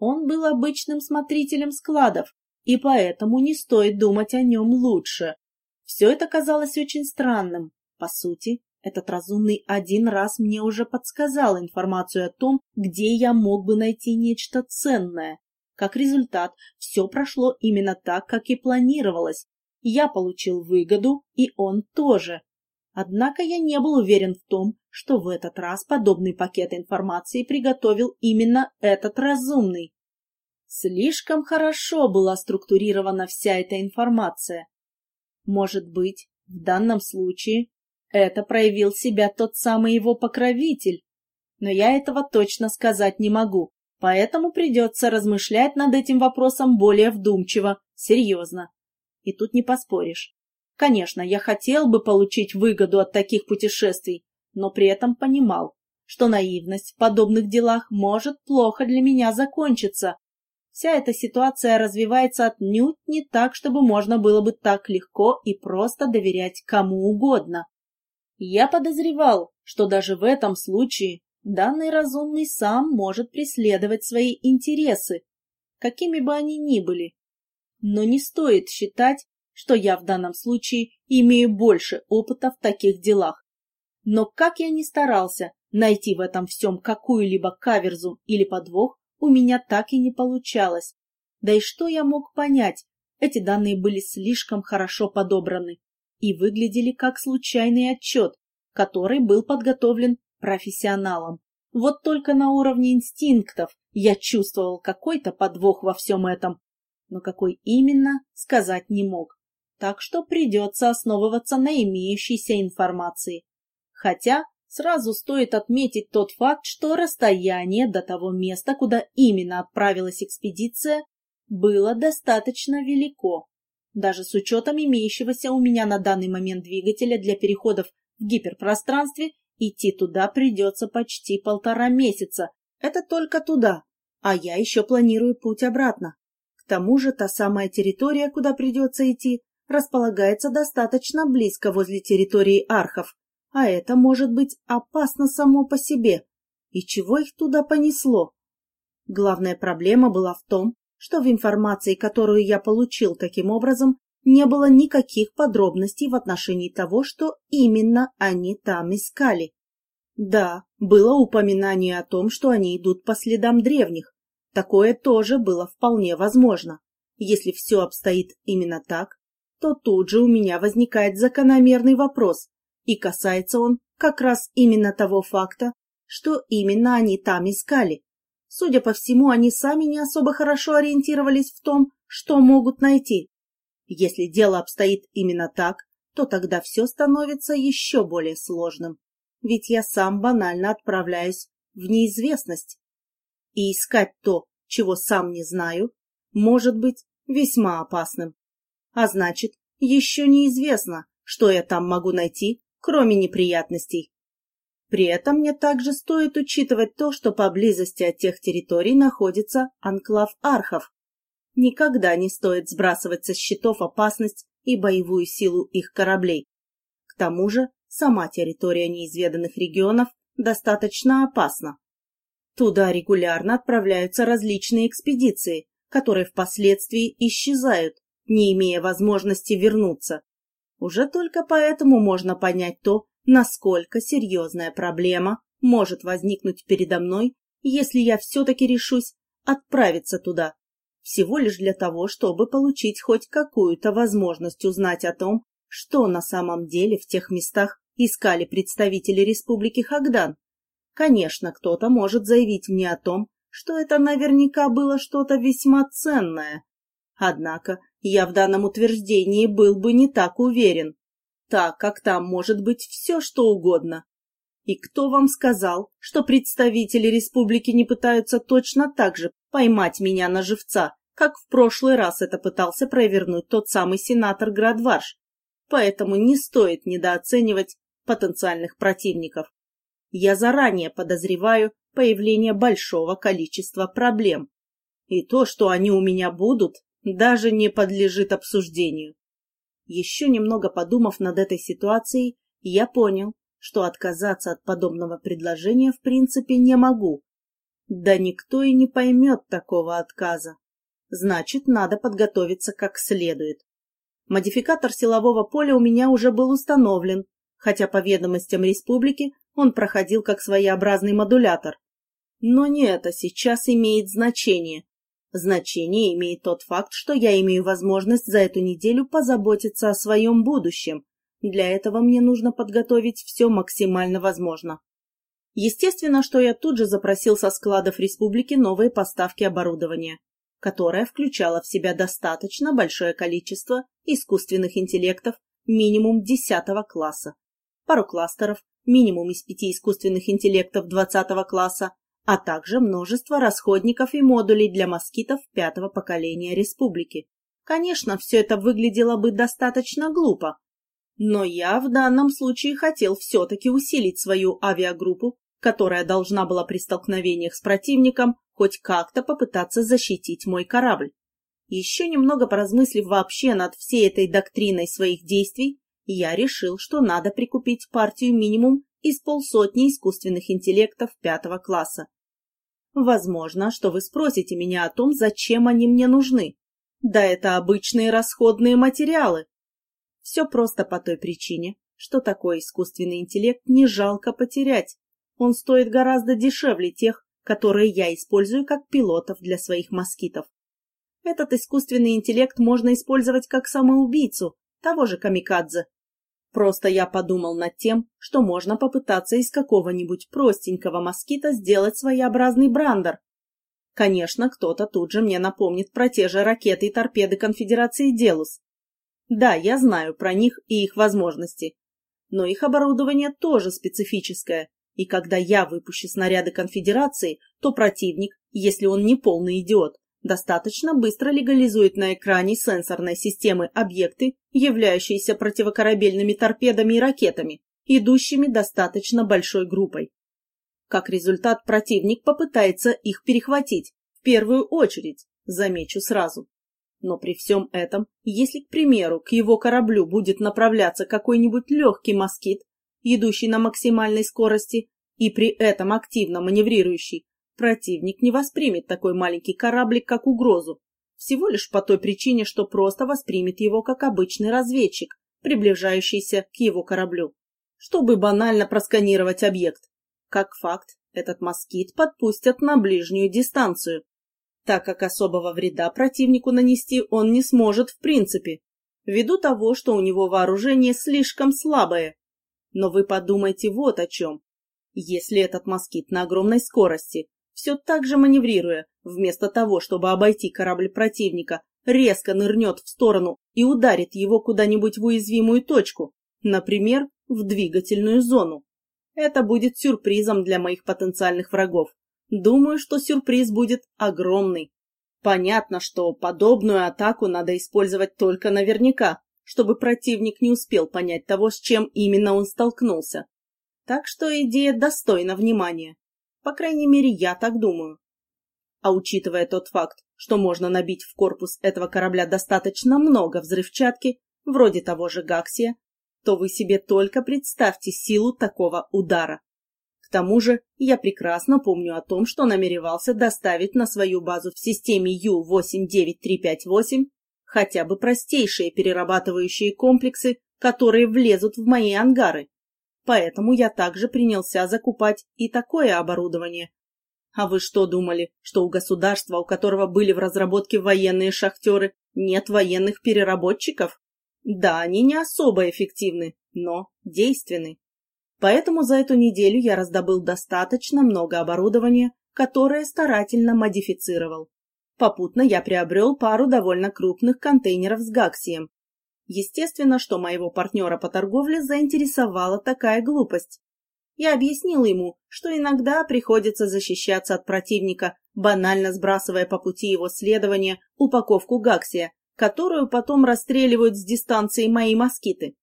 Он был обычным смотрителем складов, и поэтому не стоит думать о нем лучше. Все это казалось очень странным. По сути, этот разумный один раз мне уже подсказал информацию о том, где я мог бы найти нечто ценное. Как результат, все прошло именно так, как и планировалось, я получил выгоду, и он тоже. Однако я не был уверен в том, что в этот раз подобный пакет информации приготовил именно этот разумный. Слишком хорошо была структурирована вся эта информация. Может быть, в данном случае это проявил себя тот самый его покровитель, но я этого точно сказать не могу, поэтому придется размышлять над этим вопросом более вдумчиво, серьезно. И тут не поспоришь. Конечно, я хотел бы получить выгоду от таких путешествий, но при этом понимал, что наивность в подобных делах может плохо для меня закончиться. Вся эта ситуация развивается отнюдь не так, чтобы можно было бы так легко и просто доверять кому угодно. Я подозревал, что даже в этом случае данный разумный сам может преследовать свои интересы, какими бы они ни были, но не стоит считать, что я в данном случае имею больше опыта в таких делах. Но как я ни старался найти в этом всем какую-либо каверзу или подвох, у меня так и не получалось. Да и что я мог понять, эти данные были слишком хорошо подобраны и выглядели как случайный отчет, который был подготовлен профессионалом. Вот только на уровне инстинктов я чувствовал какой-то подвох во всем этом, но какой именно, сказать не мог. Так что придется основываться на имеющейся информации. Хотя сразу стоит отметить тот факт, что расстояние до того места, куда именно отправилась экспедиция, было достаточно велико. Даже с учетом имеющегося у меня на данный момент двигателя для переходов в гиперпространстве, идти туда придется почти полтора месяца. Это только туда, а я еще планирую путь обратно. К тому же та самая территория, куда придется идти, располагается достаточно близко возле территории архов, а это может быть опасно само по себе. И чего их туда понесло? Главная проблема была в том, что в информации, которую я получил таким образом, не было никаких подробностей в отношении того, что именно они там искали. Да, было упоминание о том, что они идут по следам древних. Такое тоже было вполне возможно. Если все обстоит именно так, то тут же у меня возникает закономерный вопрос, и касается он как раз именно того факта, что именно они там искали. Судя по всему, они сами не особо хорошо ориентировались в том, что могут найти. Если дело обстоит именно так, то тогда все становится еще более сложным. Ведь я сам банально отправляюсь в неизвестность. И искать то, чего сам не знаю, может быть весьма опасным. А значит, еще неизвестно, что я там могу найти, кроме неприятностей. При этом мне также стоит учитывать то, что поблизости от тех территорий находится анклав архов. Никогда не стоит сбрасывать со счетов опасность и боевую силу их кораблей. К тому же сама территория неизведанных регионов достаточно опасна. Туда регулярно отправляются различные экспедиции, которые впоследствии исчезают, не имея возможности вернуться. Уже только поэтому можно понять то, насколько серьезная проблема может возникнуть передо мной, если я все-таки решусь отправиться туда, всего лишь для того, чтобы получить хоть какую-то возможность узнать о том, что на самом деле в тех местах искали представители Республики Хагдан. Конечно, кто-то может заявить мне о том, что это наверняка было что-то весьма ценное. Однако я в данном утверждении был бы не так уверен так как там может быть все, что угодно. И кто вам сказал, что представители республики не пытаются точно так же поймать меня на живца, как в прошлый раз это пытался провернуть тот самый сенатор Градварш? Поэтому не стоит недооценивать потенциальных противников. Я заранее подозреваю появление большого количества проблем. И то, что они у меня будут, даже не подлежит обсуждению. Еще немного подумав над этой ситуацией, я понял, что отказаться от подобного предложения в принципе не могу. Да никто и не поймет такого отказа. Значит, надо подготовиться как следует. Модификатор силового поля у меня уже был установлен, хотя по ведомостям республики он проходил как своеобразный модулятор. Но не это сейчас имеет значение. Значение имеет тот факт, что я имею возможность за эту неделю позаботиться о своем будущем. Для этого мне нужно подготовить все максимально возможно. Естественно, что я тут же запросил со складов республики новые поставки оборудования, которое включало в себя достаточно большое количество искусственных интеллектов минимум 10 класса, пару кластеров, минимум из пяти искусственных интеллектов 20 класса, а также множество расходников и модулей для москитов пятого поколения республики. Конечно, все это выглядело бы достаточно глупо, но я в данном случае хотел все-таки усилить свою авиагруппу, которая должна была при столкновениях с противником хоть как-то попытаться защитить мой корабль. Еще немного поразмыслив вообще над всей этой доктриной своих действий, я решил, что надо прикупить партию минимум из полсотни искусственных интеллектов пятого класса. Возможно, что вы спросите меня о том, зачем они мне нужны. Да это обычные расходные материалы. Все просто по той причине, что такой искусственный интеллект не жалко потерять. Он стоит гораздо дешевле тех, которые я использую как пилотов для своих москитов. этот искусственный интеллект можно использовать как самоубийцу, того же камикадзе. Просто я подумал над тем, что можно попытаться из какого-нибудь простенького москита сделать своеобразный брандер. Конечно, кто-то тут же мне напомнит про те же ракеты и торпеды Конфедерации Делус. Да, я знаю про них и их возможности. Но их оборудование тоже специфическое, и когда я выпущу снаряды Конфедерации, то противник, если он не полный идиот, достаточно быстро легализует на экране сенсорной системы объекты, являющиеся противокорабельными торпедами и ракетами, идущими достаточно большой группой. Как результат, противник попытается их перехватить, в первую очередь, замечу сразу. Но при всем этом, если, к примеру, к его кораблю будет направляться какой-нибудь легкий москит, идущий на максимальной скорости и при этом активно маневрирующий, Противник не воспримет такой маленький кораблик как угрозу, всего лишь по той причине, что просто воспримет его как обычный разведчик, приближающийся к его кораблю, чтобы банально просканировать объект. Как факт, этот москит подпустят на ближнюю дистанцию, так как особого вреда противнику нанести он не сможет в принципе, ввиду того, что у него вооружение слишком слабое. Но вы подумайте вот о чем. Если этот москит на огромной скорости все так же маневрируя, вместо того, чтобы обойти корабль противника, резко нырнет в сторону и ударит его куда-нибудь в уязвимую точку, например, в двигательную зону. Это будет сюрпризом для моих потенциальных врагов. Думаю, что сюрприз будет огромный. Понятно, что подобную атаку надо использовать только наверняка, чтобы противник не успел понять того, с чем именно он столкнулся. Так что идея достойна внимания. По крайней мере, я так думаю. А учитывая тот факт, что можно набить в корпус этого корабля достаточно много взрывчатки, вроде того же Гаксия, то вы себе только представьте силу такого удара. К тому же, я прекрасно помню о том, что намеревался доставить на свою базу в системе Ю-89358 хотя бы простейшие перерабатывающие комплексы, которые влезут в мои ангары поэтому я также принялся закупать и такое оборудование. А вы что думали, что у государства, у которого были в разработке военные шахтеры, нет военных переработчиков? Да, они не особо эффективны, но действенны. Поэтому за эту неделю я раздобыл достаточно много оборудования, которое старательно модифицировал. Попутно я приобрел пару довольно крупных контейнеров с гаксием, Естественно, что моего партнера по торговле заинтересовала такая глупость. Я объяснил ему, что иногда приходится защищаться от противника, банально сбрасывая по пути его следования упаковку гаксия, которую потом расстреливают с дистанции мои москиты,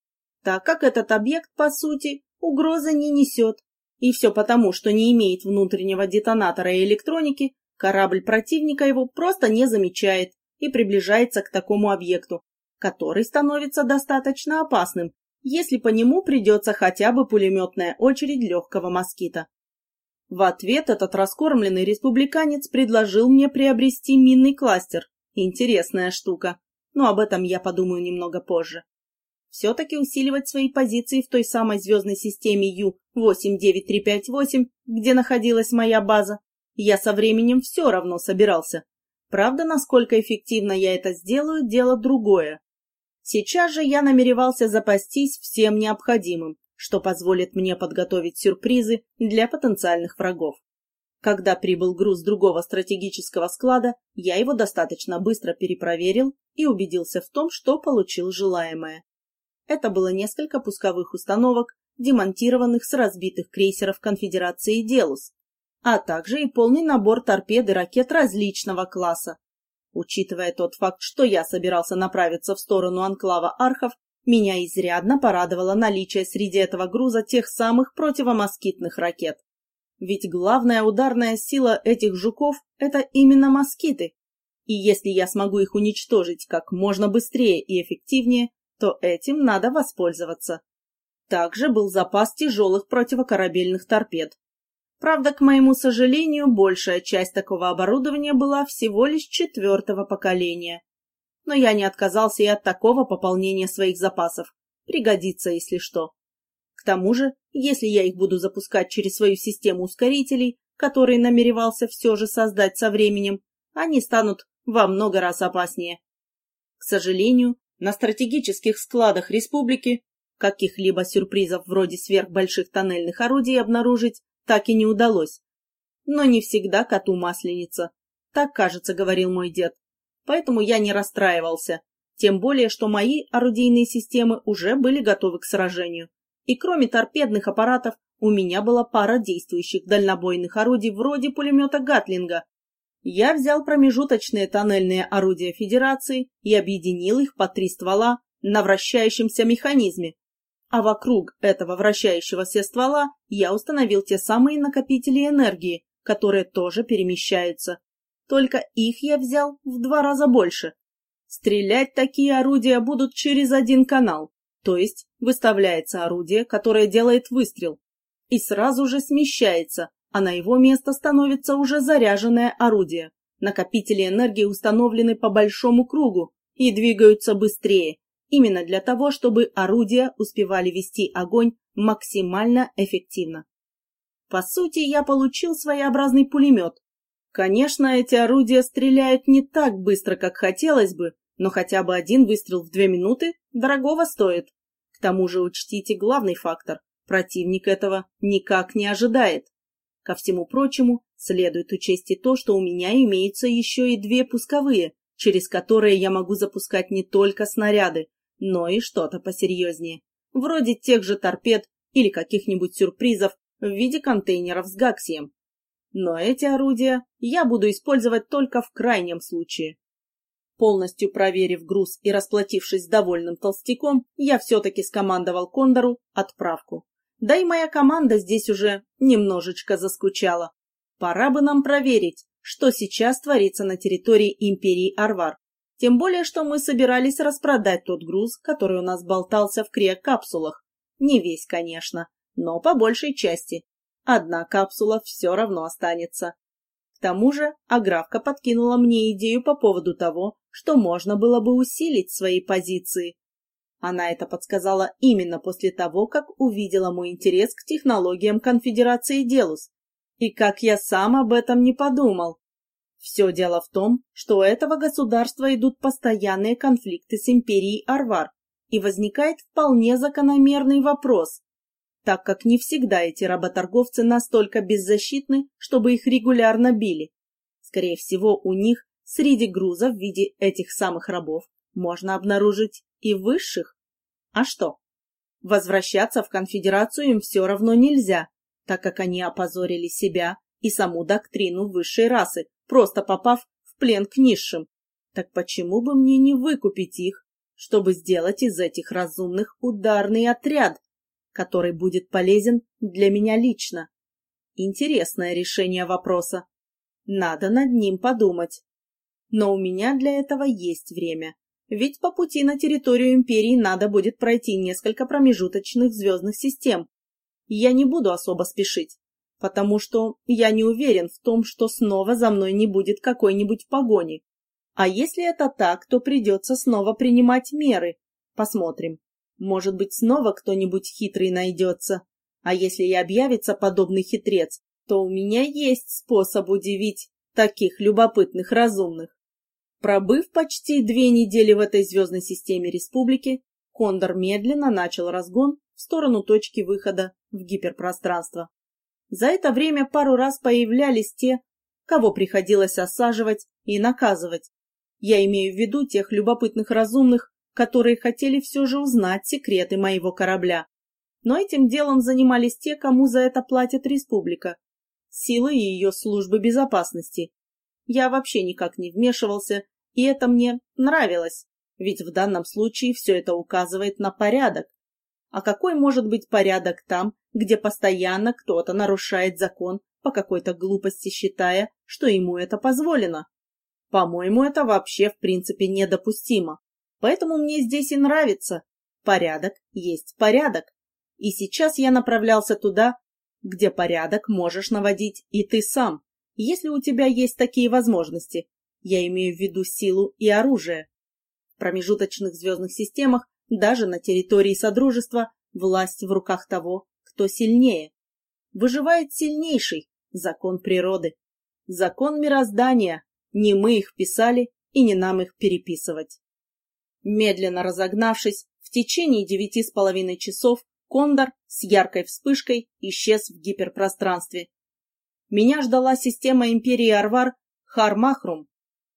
так как этот объект, по сути, угрозы не несет. И все потому, что не имеет внутреннего детонатора и электроники, корабль противника его просто не замечает и приближается к такому объекту, который становится достаточно опасным, если по нему придется хотя бы пулеметная очередь легкого москита. В ответ этот раскормленный республиканец предложил мне приобрести минный кластер. Интересная штука, но об этом я подумаю немного позже. Все-таки усиливать свои позиции в той самой звездной системе Ю-89358, где находилась моя база, я со временем все равно собирался. Правда, насколько эффективно я это сделаю, дело другое. Сейчас же я намеревался запастись всем необходимым, что позволит мне подготовить сюрпризы для потенциальных врагов. Когда прибыл груз другого стратегического склада, я его достаточно быстро перепроверил и убедился в том, что получил желаемое. Это было несколько пусковых установок, демонтированных с разбитых крейсеров Конфедерации Делус, а также и полный набор торпед и ракет различного класса, Учитывая тот факт, что я собирался направиться в сторону анклава архов, меня изрядно порадовало наличие среди этого груза тех самых противомоскитных ракет. Ведь главная ударная сила этих жуков – это именно москиты. И если я смогу их уничтожить как можно быстрее и эффективнее, то этим надо воспользоваться. Также был запас тяжелых противокорабельных торпед. Правда, к моему сожалению, большая часть такого оборудования была всего лишь четвертого поколения. Но я не отказался и от такого пополнения своих запасов. Пригодится, если что. К тому же, если я их буду запускать через свою систему ускорителей, которые намеревался все же создать со временем, они станут во много раз опаснее. К сожалению, на стратегических складах республики каких-либо сюрпризов вроде сверхбольших тоннельных орудий обнаружить так и не удалось. Но не всегда коту масленица. Так, кажется, говорил мой дед. Поэтому я не расстраивался. Тем более, что мои орудийные системы уже были готовы к сражению. И кроме торпедных аппаратов, у меня была пара действующих дальнобойных орудий вроде пулемета Гатлинга. Я взял промежуточные тоннельные орудия Федерации и объединил их по три ствола на вращающемся механизме. А вокруг этого вращающегося ствола я установил те самые накопители энергии, которые тоже перемещаются. Только их я взял в два раза больше. Стрелять такие орудия будут через один канал, то есть выставляется орудие, которое делает выстрел, и сразу же смещается, а на его место становится уже заряженное орудие. Накопители энергии установлены по большому кругу и двигаются быстрее, именно для того, чтобы орудия успевали вести огонь максимально эффективно. По сути, я получил своеобразный пулемет. Конечно, эти орудия стреляют не так быстро, как хотелось бы, но хотя бы один выстрел в две минуты дорогого стоит. К тому же учтите главный фактор. Противник этого никак не ожидает. Ко всему прочему, следует учесть и то, что у меня имеются еще и две пусковые, через которые я могу запускать не только снаряды, но и что-то посерьезнее, вроде тех же торпед или каких-нибудь сюрпризов в виде контейнеров с гаксием. Но эти орудия я буду использовать только в крайнем случае. Полностью проверив груз и расплатившись с довольным толстяком, я все-таки скомандовал Кондору отправку. Да и моя команда здесь уже немножечко заскучала. Пора бы нам проверить, что сейчас творится на территории империи Арвар. Тем более, что мы собирались распродать тот груз, который у нас болтался в криокапсулах. Не весь, конечно, но по большей части. Одна капсула все равно останется. К тому же Аграфка подкинула мне идею по поводу того, что можно было бы усилить свои позиции. Она это подсказала именно после того, как увидела мой интерес к технологиям конфедерации Делус. И как я сам об этом не подумал. Все дело в том, что у этого государства идут постоянные конфликты с империей Арвар, и возникает вполне закономерный вопрос, так как не всегда эти работорговцы настолько беззащитны, чтобы их регулярно били. Скорее всего, у них среди груза в виде этих самых рабов можно обнаружить и высших. А что? Возвращаться в конфедерацию им все равно нельзя, так как они опозорили себя и саму доктрину высшей расы, просто попав в плен к низшим. Так почему бы мне не выкупить их, чтобы сделать из этих разумных ударный отряд, который будет полезен для меня лично? Интересное решение вопроса. Надо над ним подумать. Но у меня для этого есть время. Ведь по пути на территорию Империи надо будет пройти несколько промежуточных звездных систем. Я не буду особо спешить потому что я не уверен в том, что снова за мной не будет какой-нибудь погони. А если это так, то придется снова принимать меры. Посмотрим. Может быть, снова кто-нибудь хитрый найдется. А если и объявится подобный хитрец, то у меня есть способ удивить таких любопытных разумных. Пробыв почти две недели в этой звездной системе республики, Кондор медленно начал разгон в сторону точки выхода в гиперпространство. За это время пару раз появлялись те, кого приходилось осаживать и наказывать. Я имею в виду тех любопытных разумных, которые хотели все же узнать секреты моего корабля. Но этим делом занимались те, кому за это платит республика. Силы и ее службы безопасности. Я вообще никак не вмешивался, и это мне нравилось, ведь в данном случае все это указывает на порядок. А какой может быть порядок там, где постоянно кто-то нарушает закон по какой-то глупости, считая, что ему это позволено? По-моему, это вообще в принципе недопустимо. Поэтому мне здесь и нравится. Порядок есть порядок. И сейчас я направлялся туда, где порядок можешь наводить и ты сам, если у тебя есть такие возможности. Я имею в виду силу и оружие. В промежуточных звездных системах даже на территории Содружества власть в руках того, кто сильнее. Выживает сильнейший, закон природы. Закон мироздания. Не мы их писали и не нам их переписывать. Медленно разогнавшись, в течение девяти с половиной часов Кондор с яркой вспышкой исчез в гиперпространстве. Меня ждала система Империи Арвар Хармахрум,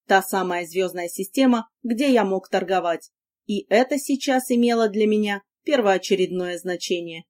та самая звездная система, где я мог торговать, и это сейчас имело для меня первоочередное значение.